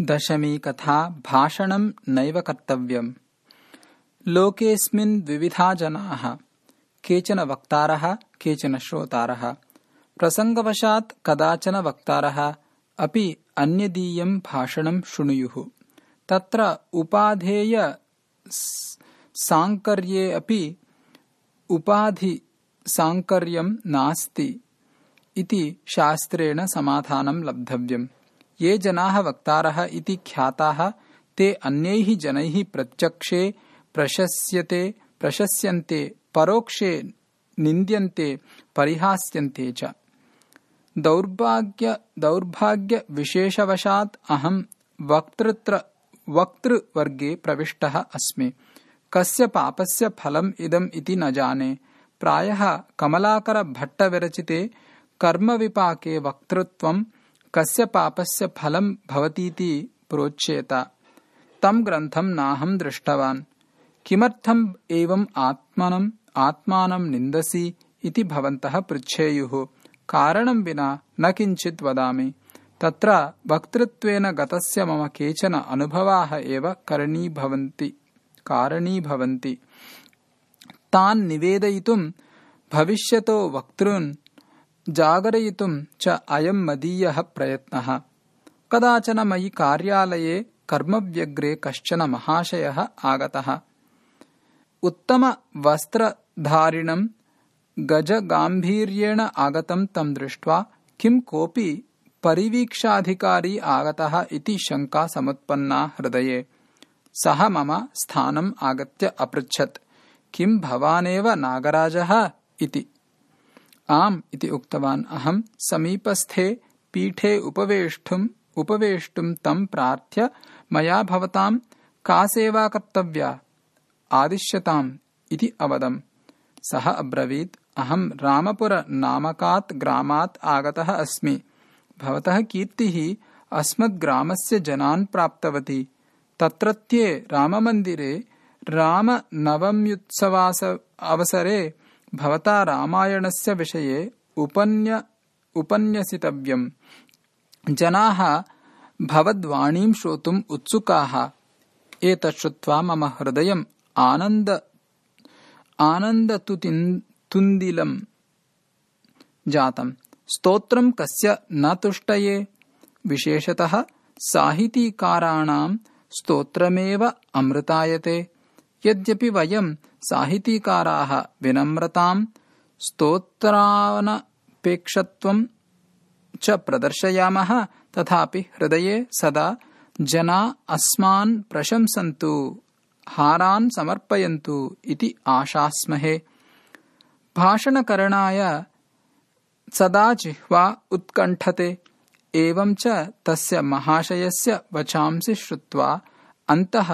दशमी कथा भाषणं नैव कर्तव्यम्। लोकेऽस्मिन् द्विविधा जनाः केचन वक्तारः केचन श्रोतारः। प्रसङ्गवशात् कदाचन वक्तारः अपि अन्यदीयं भाषणं शृणुयुः। तत्र उपाधेय साङ्कर्ये अपि उपाधिसाङ्कर्यं नास्ति इति शास्त्रेण समाधानं लब्धव्यम् ये जनाः वक्तारः इति ख्याताः ते अन्यैः जनैः प्रत्यक्षे प्रशस्यते प्रशस्यन्ते परोक्षे निन्द्यन्ते परिहास्यन्ते च। दौर्भाग्य दौर्भाग्यविशेषवशात् अहं वक्तृत्र वक्तृवर्गे प्रविष्टः अस्मि। कस्य पापस्य फलम् इदम् इति न जाने। प्रायः कमलाकरभट्टविरचिते कर्मविपाके वक्तृत्वं कस्य पापस्य फलं भवतीति प्रोच्येत। तं ग्रन्थं नाहं दृष्टवान्। किमर्थम् एवम् आत्मनम् आत्मानं निन्दसि इति भवन्तः पृच्छेयुः। कारणं विना न किञ्चित् वदामि। तत्र वक्तृत्वेन गतस्य मम केचन अनुभवाः एव करणीभवन्ति कारणीभवन्ति। तान् निवेदयितुं भविष्यतो वक्तॄन् जागरयितुं च अयं मदीयः प्रयत्नः। कदाचन मयि कार्यालये कर्मव्यग्रे कश्चन महाशयः आगतः। उत्तमवस्त्रधारिणं गजगाम्भीर्येण आगतं तं दृष्ट्वा किं कोऽपि परिवीक्षाधिकारी आगतः इति शङ्का समुत्पन्ना हृदये। सः मम स्थानम् आगत्य अपृच्छत् किं भवानेव नागराजः इति आम् इति उक्तवान्। अहम् समीपस्थे पीठे उपवेष्टुम् उपवेष्टुम् तम् प्रार्थ्य मया भवताम् का सेवा कर्तव्या? आदिश्यताम् इति अवदम्। सः अब्रवीत्। अहम् रामपुरनामकात् ग्रामात् आगतः अस्मि। भवतः कीर्तिः अस्मद्ग्रामस्य जनान् प्राप्तवती। तत्रत्ये राममन्दिरे रामनवम्युत्सवास अवसरे भवता रामायणस्य विषये उपन्य उपन्यसितव्यम्। जनाः भवद्वाणीं श्रोतुम् उत्सुकाः। एतत् श्रुत्वा मम हृदयम् आनन्द आनन्दतुन्दिलम् जातम्। स्तोत्रम् कस्य न तुष्टये। विशेषतः साहितीकाराणां स्तोत्रमेव अमृतायते यद्यपि वयम् साहितीकाराः विनम्रताम् स्तोत्रानपेक्षत्वं च प्रदर्शयामः तथापि हृदये सदा जना अस्मान् प्रशंसन्तु हारान् समर्पयन्तु इति आशास्महे। भाषणकरणाय सदा जिह्वा उत्कण्ठते एवं च तस्य महाशयस्य वचांसि श्रुत्वा अन्तः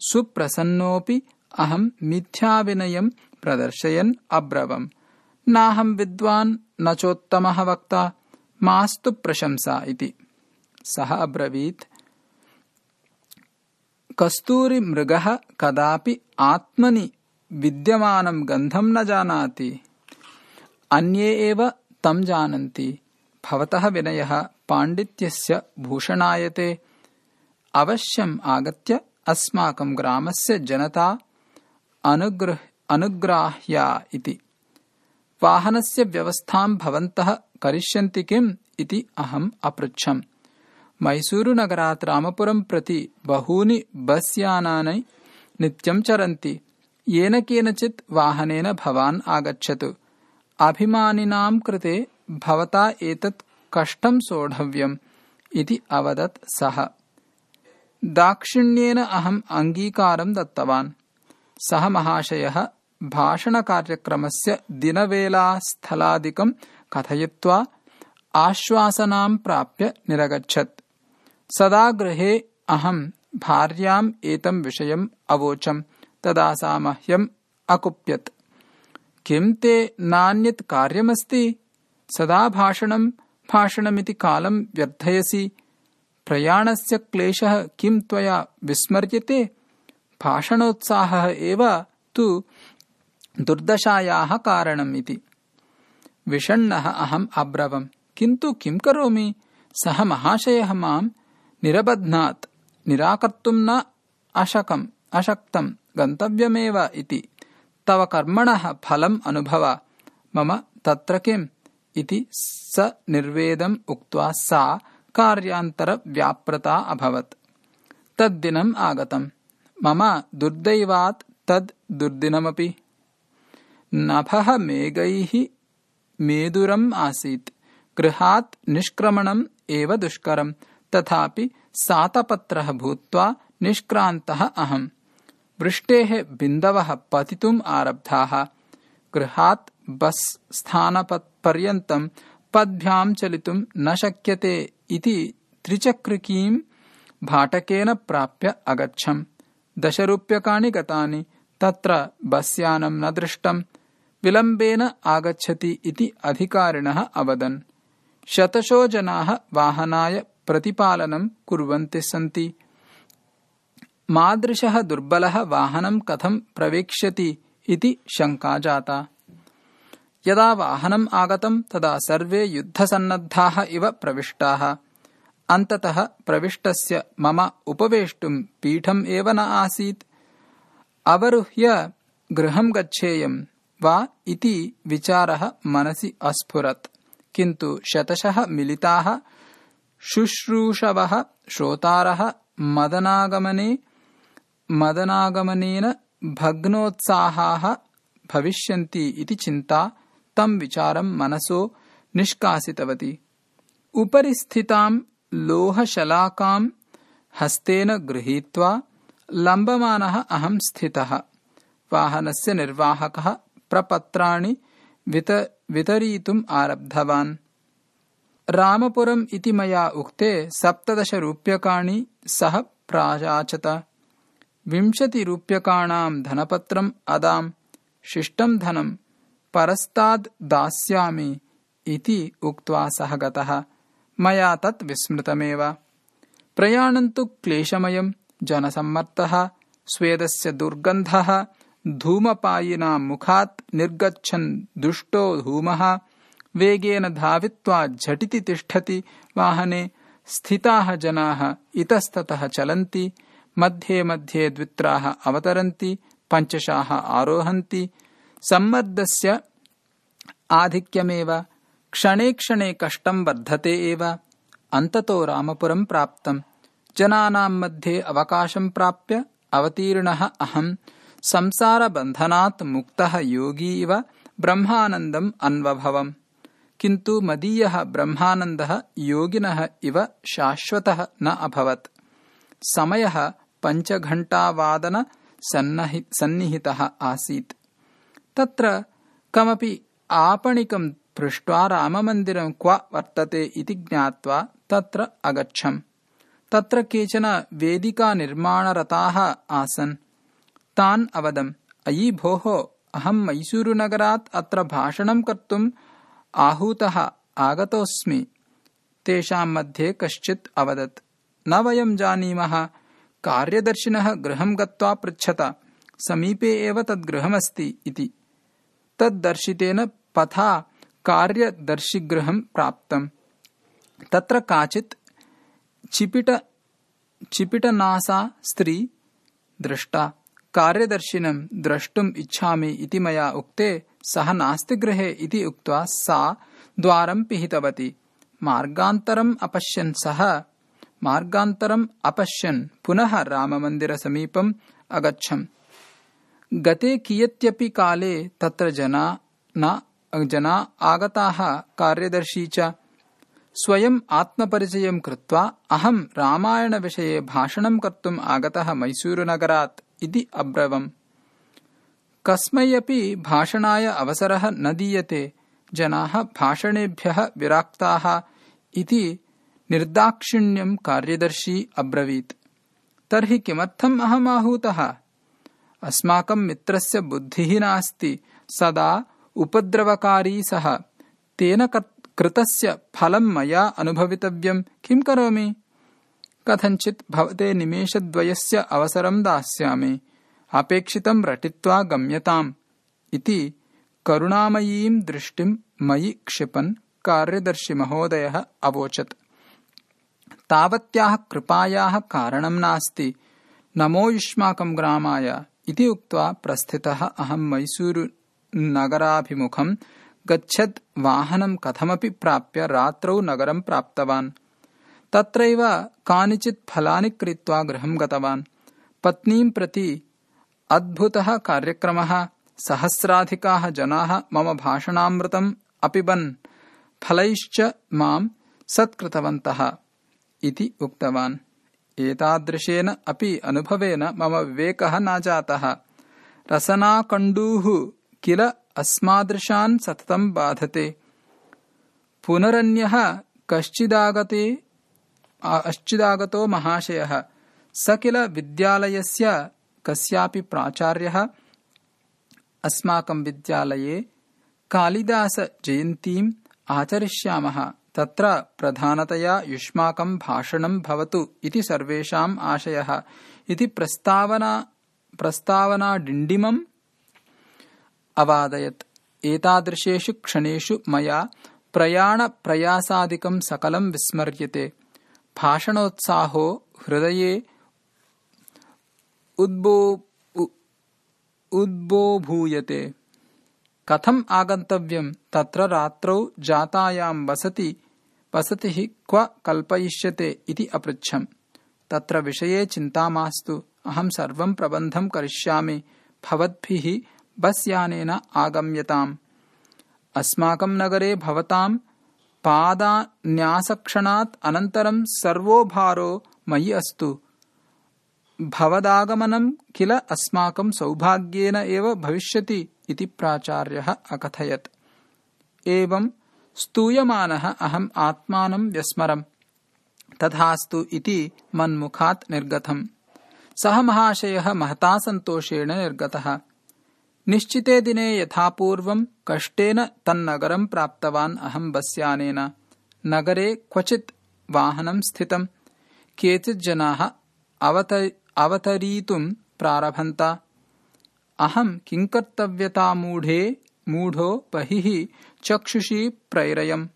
सुप्रसन्नोऽपि अहम् मिथ्याविनयम् प्रदर्शयन् अब्रवम्। नाहम् विद्वान् न चोत्तमः वक्ता मास्तु प्रशंसा इति। सः अब्रवीत् कस्तूरिमृगः कदापि आत्मनि विद्यमानं गन्धं न जानाति। अन्ये एव तं जानन्ति। भवतः विनयः पाण्डित्यस्य भूषणायते। अवश्यम् आगत्य अस्माकं ग्रामस्य जनता अनुग्राह्या इति। वाहनस्य व्यवस्थां भवन्तः करिष्यन्ति किम् इति अहम् अपृच्छम्। मैसूरुनगरात् रामपुरं प्रति बहूनि बस् यानानि नित्यं चरन्ति। येन केनचित् वाहनेन भवान् आगच्छतु। अभिमानिनां कृते भवता एतत् कष्टं सोढव्यम् इति अवदत् सः दाक्षिण्येन अहम् अङ्गीकारं दत्तवान्। सः महाशयः भाषणकार्यक्रमस्य दिनवेलास्थलादिकं कथयित्वा आश्वासनां प्राप्य निरगच्छत्। सदा गृहे अहम् भार्याम् एतं विषयम् अवोचम् तदा सा मह्यम् अकुप्यत्। किं ते नान्यत् कार्यमस्ति? सदा भाषणं भाषणमिति कालं व्यर्थयसि प्रयाणस्य क्लेशः किं त्वया विस्मर्यते? भाषणोत्साहः एव तु दुर्दशायाः कारणम् इति। विषण्णः अहम् अब्रवम्। किन्तु किं करोमि? सः महाशयः माम् निरबध्नात् निराकर्तुम् न अशकम् अशक्तम् गन्तव्यमेव इति। तव कर्मणः फलम् अनुभव। मम तत्र किम्? इति स निर्वेदम् उक्त्वा सा कार्यान्तरव्याप्रता अभवत्। तद्दिनम् आगतम्। मम दुर्दैवात् तद् दुर्दिनमपि। नभः मेघैः मेदुरम् आसीत्। गृहात् निष्क्रमणम् एव दुष्करम्। तथापि सातपत्रः भूत्वा निष्क्रान्तः अहम्। वृष्टेः बिन्दवः पतितुम् आरब्धाः। गृहात् बस् स्थानपर्यन्तम् पद्भ्याम् चलितुम् न शक्यते इति त्रिचक्रिकीम् भाटकेन प्राप्य अगच्छम्। दशरूप्यकाणि गतानि तत्र बस्यानम् न दृष्टम्। विलम्बेन आगच्छति इति अधिकारिणः अवदन्। शतशो जनाः वाहनाय प्रतिपालनम् कुर्वन्ति सन्ति। मादृशः दुर्बलः वाहनम् कथम् प्रवेक्ष्यति इति शङ्का जाता यदा वाहनम् आगतम् तदा सर्वे युद्धसन्नद्धाः इव प्रविष्टाः। अन्ततः प्रविष्टस्य मम उपवेष्टुम् पीठम् एव न आसीत्। अवरुह्य गृहम् गच्छेयम् वा इति विचारः मनसि अस्फुरत्। किन्तु शतशः मिलिताः शुश्रूषवः श्रोतारः मदनागमने मदनागमनेन भग्नोत्साहाः भविष्यन्ति इति चिन्ता तम् विचारम् मनसो निष्कासितवती। उपरि स्थिताम् लोहशलाकाम् हस्तेन गृहीत्वा लम्बमानः अहम् स्थितः। वाहनस्य निर्वाहकः प्रपत्राणि वितरीतुम् आरब्धवान्। रामपुरम् इति मया उक्ते सप्तदशरूप्यकाणि सः प्रायाचत। विंशतिरूप्यकाणाम् धनपत्रम् अदाम् शिष्टम् धनम् परस्ताद् दास्यामि इति उक्त्वा सः गतः। मया तत् विस्मृतमेव। प्रयाणम् तु क्लेशमयम् जनसम्मर्दः स्वेदस्य दुर्गन्धः धूमपायिनाम् मुखात् निर्गच्छन् दुष्टो धूमः वेगेन धावित्वा झटिति तिष्ठति वाहने स्थिताः जनाः इतस्ततः चलन्ति मध्ये मध्ये द्वित्राः अवतरन्ति पञ्चशाः आरोहन्ति सम्मर्दस्य आधिक्यमेव क्षणे क्षणे कष्टम् वर्धते एव। अन्ततो रामपुरम् प्राप्तम्। जनानाम् मध्ये अवकाशम् प्राप्य अवतीर्णः अहम्। संसारबन्धनात् मुक्तः योगी इव ब्रह्मानन्दम् अन्वभवम्। किन्तु मदीयः ब्रह्मानन्दः योगिनः इव शाश्वतः न अभवत्। समयः पञ्चघण्टावादन सन्निहितः आसीत् तत्र कमपि आपणिकम् पृष्ट्वा राममन्दिरम् क्व वर्तते इति ज्ञात्वा तत्र अगच्छम्। तत्र केचन वेदिकानिर्माणरताः आसन्। तान् अवदम् अयि भोः अहम् मैसूरुनगरात् अत्र भाषणम् कर्तुम् आहूतः आगतोऽस्मि। तेषाम् मध्ये कश्चित् अवदत्। न वयम् जानीमः। कार्यदर्शिनः गृहम् गत्वा पृच्छत। समीपे एव तद्गृहमस्ति इति तद्दर्शितेन पथा कार्यदर्शिगृहम् प्राप्तम् तत्र काचित् चिपिटनासा स्त्री दृष्टा। कार्यदर्शिनम् द्रष्टुम् इच्छामि इति मया उक्ते सः नास्ति गृहे इति उक्त्वा सा द्वारम् पिहितवती। मार्गान्तरम् अपश्यन् सः। मार्गान्तरम् अपश्यन्। पुनः राममन्दिरसमीपम् अगच्छम् गते कियत्यपि काले तत्र जना न जना आगताः कार्यदर्शी च। स्वयम् आत्मपरिचयम् कृत्वा अहम् रामायणविषये भाषणम् कर्तुम् आगतः मैसूरुनगरात् इति अब्रवम्। कस्मै अपि भाषणाय अवसरः न दीयते जनाः भाषणेभ्यः विराक्ताः इति निर्दाक्षिण्यम् कार्यदर्शी अब्रवीत्। तर्हि किमर्थम् अहम् आहूतः अस्माकम् मित्रस्य बुद्धिः नास्ति सदा उपद्रवकारी सः। तेन कृतस्य फलम् मया अनुभवितव्यम् किम् करोमि? कथञ्चित् भवते निमेषद्वयस्य अवसरम् दास्यामि। अपेक्षितम् रटित्वा गम्यताम्। इति करुणामयीम् दृष्टिम् मयि क्षिपन् कार्यदर्शिमहोदयः अवोचत्। तावत्याः कृपायाः कारणं नास्ति। नमो युष्माकं ग्रामाय इति उक्त्वा प्रस्थितः अहं मैसूरुनगराभिमुखं गच्छत् वाहनं कथमपि प्राप्य रात्रौ नगरं प्राप्तवान्। तत्रैव कानिचित् फलानि क्रीत्वा गृहं गतवान्। पत्नीं प्रति अद्भुतः कार्यक्रमः सहस्राधिकाः जनाः मम भाषणामृतम् अपिबन् फलैश्च माम् सत्कृतवन्तः इति उक्तवान् एतादृशेन अपि अनुभवेन मम विवेकः न जातः। रसनाकण्डूः किल अस्मादृशान् सततं बाधते। पुनरन्यः कश्चिदागते महाशयः। स किल विद्यालयस्य कस्यापि प्राचार्यः अस्माकं विद्यालये कालिदासजयन्तीम् आचरिष्यामः तत्र प्रधानतया युष्माकं भाषणं भवतु इति सर्वेषाम् आशयः। इति प्रस्तावना प्रस्तावनाडिण्डिमम् अवादयत्। एतादृशेषु क्षणेषु मया प्रयाणप्रयासादिकं सकलं विस्मर्यते। भाषणोत्साहो हृदये उद्बोभूयते। कथम् आगन्तव्यम्? तत्र रात्रौ जातायां वसति वसतिः क्व कल्पयिष्यते इति अपृच्छम्। तत्र विषये चिन्ता मास्तु। अहं सर्वं प्रबन्धं करिष्यामि। भवद्भिः बस् यानेन आगम्यताम्। अस्माकं नगरे भवतां पादान्यासक्षणात् अनन्तरं सर्वो भारो मयि अस्तु। भवदागमनं किल अस्माकं सौभाग्येन एव भविष्यति इति प्राचार्यः अकथयत्। एवं स्तूयमानः अहम् आत्मानं व्यस्मरम्। तथास्तु इति मन्मुखात् निर्गतम्। सः महाशयः महता सन्तोषेण निर्गतः। निश्चिते दिने यथापूर्वं कष्टेन तन्नगरं प्राप्तवान् अहं बस्यानेन। नगरे क्वचित् वाहनं स्थितम्। केचित् जनाः अवतरीतुं प्रारभन्त। अहं किङ्कर्तव्यतामूढे मूढो बहिः चक्षुषी प्रैरयम्।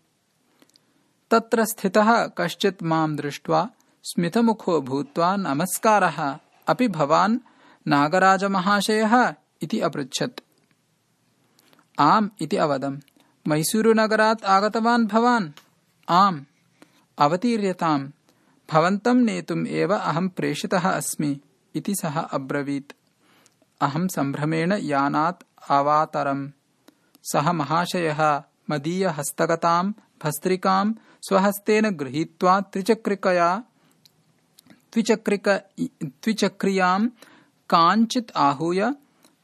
तत्र स्थितः कश्चित् मां दृष्ट्वा स्मितमुखो भूत्वा नमस्कारः। अपि भवान् नागराजमहाशयः इति अपृच्छत्। आम् इति अवदम्। मैसूरुनगरात् आगतवान् भवान्? आम्। अवतीर्यताम्। भवन्तं नेतुम् एव अहं प्रेषितः अस्मि इति सः अब्रवीत्। अहं सम्भ्रमेण यानात् अवातरम् सः महाशयः मदीयहस्तगतां भस्त्रिकां स्वहस्तेन गृहीत्वा त्रिचक्रिकया त्रिचक्रियां काञ्चित् आहूय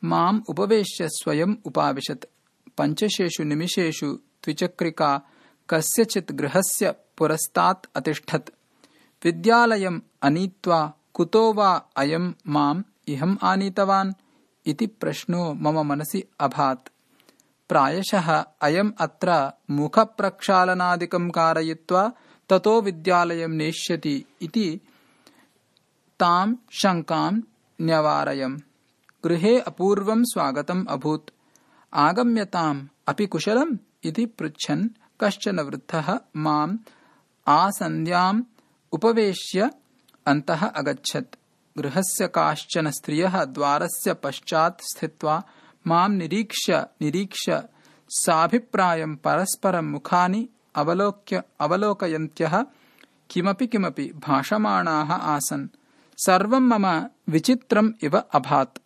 माम् उपवेश्य स्वयम् उपाविशत्। पञ्चशेषु निमिषेषु द्विचक्रिका कस्यचित् गृहस्य पुरस्तात् अतिष्ठत्। विद्यालयम् अनीत्वा कुतो वा अयम् माम् इहम् आनीतवान् इति प्रश्नो मम मनसि अभात् प्रायशः अयम् अत्र मुखप्रक्षालनादिकं कारयित्वा ततो विद्यालयं नेष्यति इति ताम् शङ्काम् न्यवारयम्। गृहे अपूर्वं स्वागतम् अभूत्। आगम्यताम् अपि कुशलम् इति पृच्छन् कश्चन वृद्धः माम् आसन्ध्याम् उपवेश्य अन्तः अगच्छत्। गृहस्य काश्चन स्त्रियः द्वारस्य पश्चात् स्थित्वा माम् निरीक्ष्य निरीक्ष्य साभिप्रायम् परस्परम् मुखानि अवलोक्य अवलोकयन्त्यः किमपि किमपि भाषमाणाः आसन्। सर्वं मम विचित्रम् इव अभात्।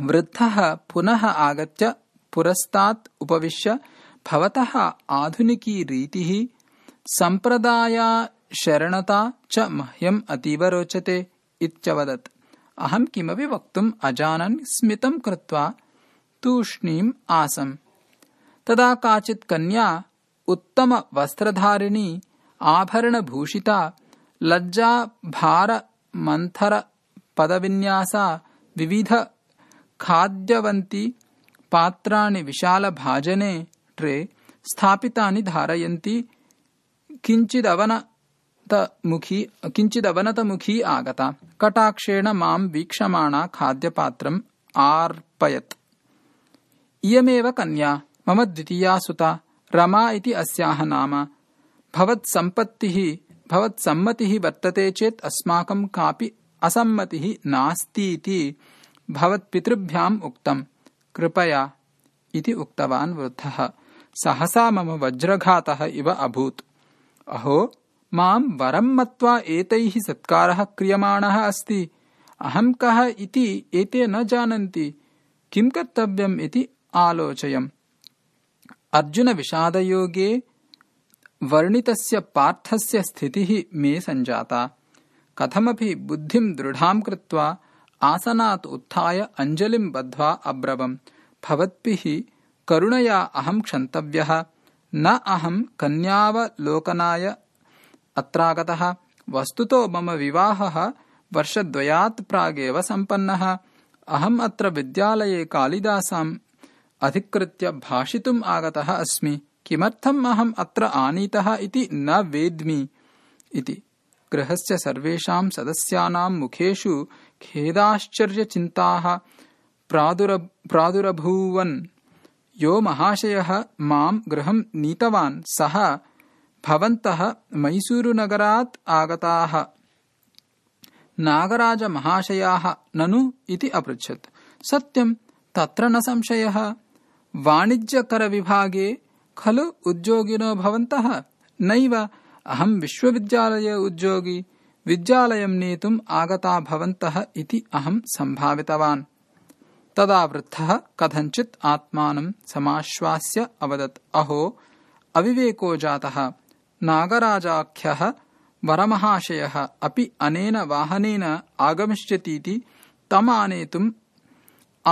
वृद्धः पुनः आगत्य पुरस्तात् उपविश्य भवतः आधुनिकी रीतिः सम्प्रदायाशरणता च मह्यम् अतीव रोचते इत्यवदत्। अहम् किमपि वक्तुम् अजानन् स्मितं कृत्वा तूष्णीम् आसम् तदा काचित् कन्या उत्तमवस्त्रधारिणी आभरणभूषिता लज्जाभारमन्थरपदविन्यासा विविध खाद्यवन्ति पात्राणि विशालभाजने ट्रे स्थापितानि धारयन्ति किञ्चिदवनतमुखी आगता कटाक्षेण माम् वीक्षमाणा खाद्यपात्रम् आर्पयत् इयमेव कन्या मम द्वितीया सुता रमा इति अस्याः नाम। भवत्सम्पत्तिः भवत्सम्मतिः वर्तते चेत् अस्माकं कापि असम्मतिः नास्तीति भवत्पितृभ्याम् उक्तम्। कृपया इति उक्तवान् वृद्धः। सहसा मम वज्रघातः इव अभूत्। अहो माम् वरम् मत्वा एतैः सत्कारः क्रियमाणः अस्ति। अहम् कः इति एते न जानन्ति। किम् कर्तव्यम् इति आलोचयम्। अर्जुनविषादयोगे वर्णितस्य पार्थस्य स्थितिः मे सञ्जाता कथमपि बुद्धिम् दृढाम् कृत्वा आसनात् उत्थाय अञ्जलिम् बद्ध्वा अब्रवम्। भवद्भिः करुणया अहम् क्षन्तव्यः। न अहम् कन्यावलोकनाय अत्रागतः। वस्तुतो मम विवाहः वर्षद्वयात् प्रागेव सम्पन्नः। अहम् अत्र विद्यालये कालिदासाम् अधिकृत्य भाषितुम् आगतः अस्मि। किमर्थम् अहम् अत्र आनीतः इति न वेद्मि। इति। गृहस्य सर्वेषाम् सदस्यानाम् मुखेषु खेदाश्चर्यचिन्ताः प्रादुरभूवन्। यो महाशयः माम् गृहम् नीतवान्। सः भवन्तः मैसूरुनगरात् आगताः। नागराजमहाशयाः ननु इति अपृच्छत्। सत्यम् तत्र न संशयः वाणिज्यकरविभागे खलु उद्योगिनो भवन्तः नैव अहम् विश्वविद्यालय उद्योगी विद्यालयम् नेतुम् आगता भवन्तः इति अहम् सम्भावितवान् तदा वृद्धः कथञ्चित् आत्मानम् समाश्वास्य अवदत् अहो अविवेको जातः नागराजाख्यः वरमहाशयः अपि अनेन वाहनेन आगमिष्यतीति तमानेतुम्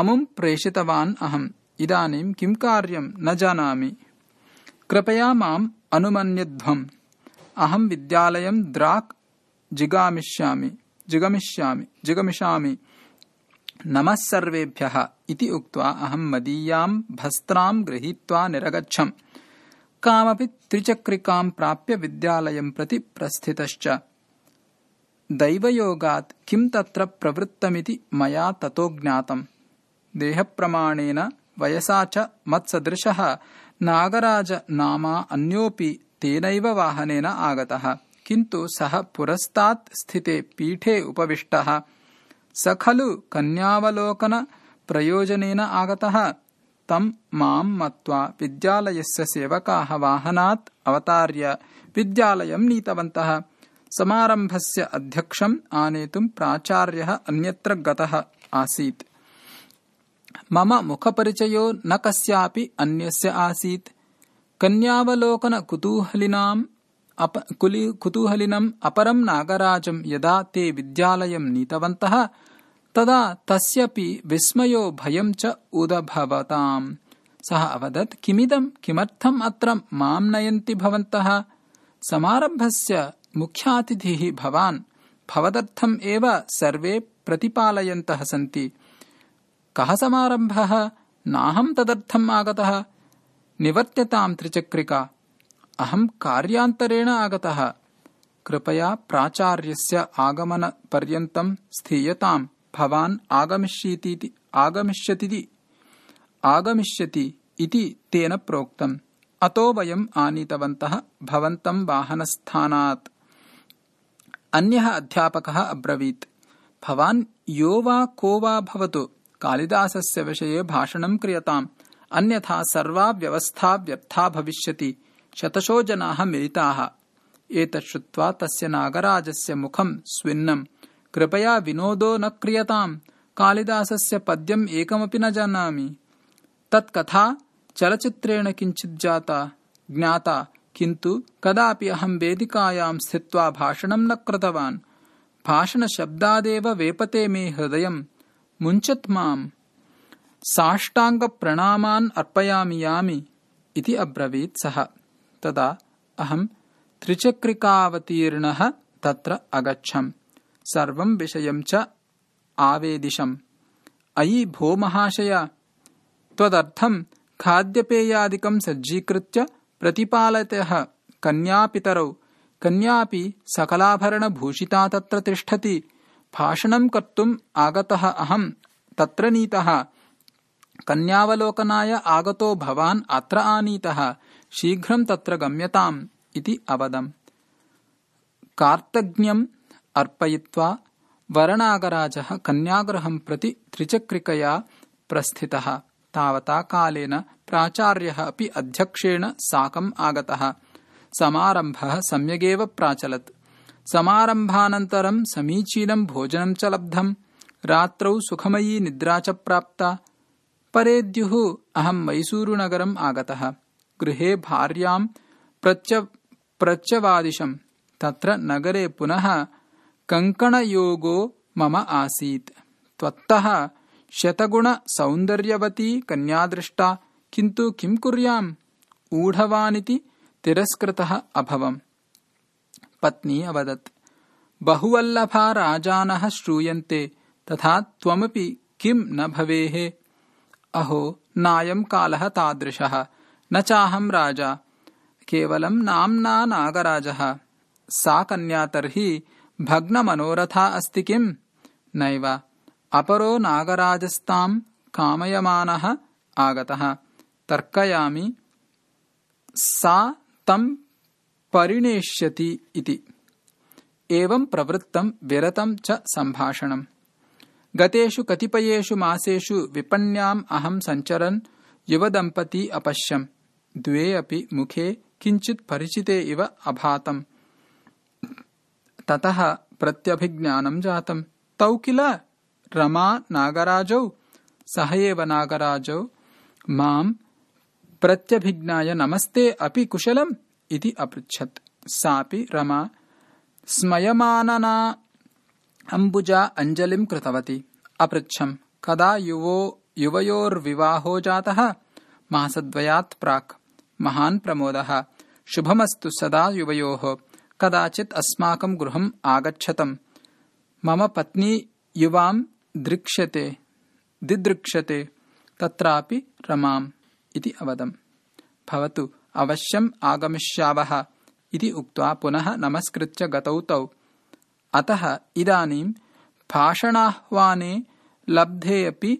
अमुम् प्रेषितवान् अहम् इदानीम् किम् कार्यम् न जानामि। कृपया माम् अनुमन्यध्वम्। अहम् विद्यालयम् द्राक् जिगामिष्यामि। जिगमिष्यामि। जिगमिषामि। नमः सर्वेभ्यः इति उक्त्वा अहम् मदीयाम् भस्त्राम् गृहीत्वा निरगच्छम्। कामपि त्रिचक्रिकाम् प्राप्य विद्यालयम् प्रति प्रस्थितश्च। दैवयोगात् किम् तत्र प्रवृत्तमिति मया ततो ज्ञातम्। देहप्रमाणेन वयसा च मत्सदृशः। नागराज नामा अन्योऽपि तेनैव वाहनेन आगतः किन्तु सः पुरस्तात् स्थिते पीठे उपविष्टः। स खलु कन्यावलोकनप्रयोजनेन आगतः। तम् माम् मत्वा विद्यालयस्य सेवकाः वाहनात् अवतार्य विद्यालयम् नीतवन्तः। समारम्भस्य अध्यक्षम् आनेतुम् प्राचार्यः अन्यत्र गतः आसीत् मम मुखपरिचयो न कस्यापि अन्यस्य आसीत्। कन्यावलोकनकुतूहलिनाम् कुतूहलिनम् अपरम् नागराजम् यदा ते विद्यालयम् नीतवन्तः तदा तस्यपि विस्मयो भयम् च उदभवताम्। सः अवदत् किमिदम् किमर्थम् अत्र माम् नयन्ति भवन्तः? समारम्भस्य मुख्यातिथिः भवान् भवदर्थम् एव सर्वे प्रतिपालयन्तः सन्ति कः समारम्भः? नाहम् तदर्थम् आगतः। निवर्त्यताम् त्रिचक्रिका। अहम् कार्यान्तरेण आगतः। कृपया प्राचार्यस्य आगमनपर्यन्तम् स्थीयताम् आगमिष्यति इति तेन प्रोक्तम्। अतो वयम् आनीतवन्तः भवन्तम् वाहनस्थानात्। अन्यः अध्यापकः अब्रवीत्। भवान् यो वा को वा भवतु कालिदासस्य विषये भाषणम् क्रियताम्। अन्यथा सर्वा व्यवस्था व्यर्था भविष्यति। शतशो जनाः मिलिताः। एतत् श्रुत्वा तस्य नागराजस्य मुखम् स्विन्नम्। कृपया विनोदो न क्रियताम्। कालिदासस्य पद्यम् एकमपि न जानामि। तत्कथा चलचित्रेण किञ्चित् जाता। ज्ञाता। किन्तु कदापि अहम् वेदिकायाम् स्थित्वा भाषणम् न कृतवान्। भाषणशब्दादेव वेपते मे हृदयम् मुञ्चत् माम्। साष्टाङ्गप्रणामान् अर्पयामि यामि इति अब्रवीत् सः। तदा अहम् त्रिचक्रिकावतीर्णः तत्र अगच्छम्। सर्वम् विषयम् च आवेदिशम्। अयि भो महाशय त्वदर्थम् खाद्यपेयादिकम् सज्जीकृत्य प्रतिपालयतः कन्यापितरौ। कन्यापि सकलाभरणभूषिता तत्र तिष्ठति भाषणम् कर्तुम् आगतः अहम् तत्र नीतः कन्यावलोकनाय आगतो भवान् अत्र आनीतः शीघ्रम् तत्र गम्यताम् इति अवदम्। कार्तज्ञम् अर्पयित्वा वरनागराजः कन्यागृहं प्रति त्रिचक्रिकया प्रस्थितः। तावता कालेन प्राचार्यः अपि अध्यक्षेण साकम् आगतः। समारम्भः सम्यगेव प्राचलत् समारम्भानन्तरं समीचीनं भोजनं च लब्धम्। रात्रौ सुखमयी निद्रा च प्राप्ता। परेद्युः अहं मैसूरुनगरम् आगतः। गृहे भार्यां प्रत्यवादिशम् तत्र नगरे पुनः कङ्कणयोगो मम आसीत्। त्वत्तः शतगुणसौन्दर्यवती कन्यादृष्टा। किन्तु किं कुर्याम्? ऊढवानिति तिरस्कृतः अभवम् पत्नी अवदत्। बहुवल्लभा राजानः श्रूयन्ते तथा त्वमपि किं न भवेः? अहो नायम् कालः तादृशः। न चाहम् राजा। केवलं नाम्ना नागराजः। सा कन्या तर्हि भग्नमनोरथा अस्ति किम्? नैव। अपरो नागराजस्ताम् कामयमानः आगतः। तर्कयामि। सा तम् परिणेष्यति इति। एवं प्रवृत्तं विरतं च सम्भाषणम्। गतेषु कतिपयेषु मासेषु विपण्याम् अहं सञ्चरन् युवदम्पती अपश्यम्। द्वे अपि मुखे किञ्चित् परिचिते इव अभातम्। ततः प्रत्यभिज्ञानम् जातम्। तौ किल? रमा नागराजौ? सह एव नागराजौ। माम् प्रत्यभिज्ञाय नमस्ते अपि कुशलम् इति अपृच्छत्। सापि रमा स्मयमानना अम्बुजा अञ्जलिम् कृतवती। अपृच्छम् कदा युवो युवयोर्विवाहो जातः? मासद्वयात् प्राक्। महान् प्रमोदः। शुभमस्तु सदा युवयोः। कदाचित् अस्माकं गृहम् आगच्छतम्। मम पत्नी युवाम् दृक्ष्यते दिदृक्ष्यते। तत्रापि रमाम् इति अवदम्। भवतु अवश्यम् आगमिष्यावः इति उक्त्वा पुनः नमस्कृत्य गतौ तौ। अतः इदानीं भाषणाह्वाने लब्धेऽपि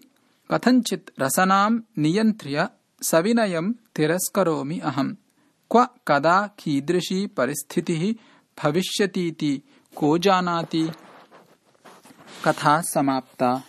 कथञ्चित् रसनाम् नियन्त्र्य सविनयम् तिरस्करोमि अहम्। क्व कदा कीदृशी परिस्थितिः भविष्यतीति को जानाति? कथा समाप्ता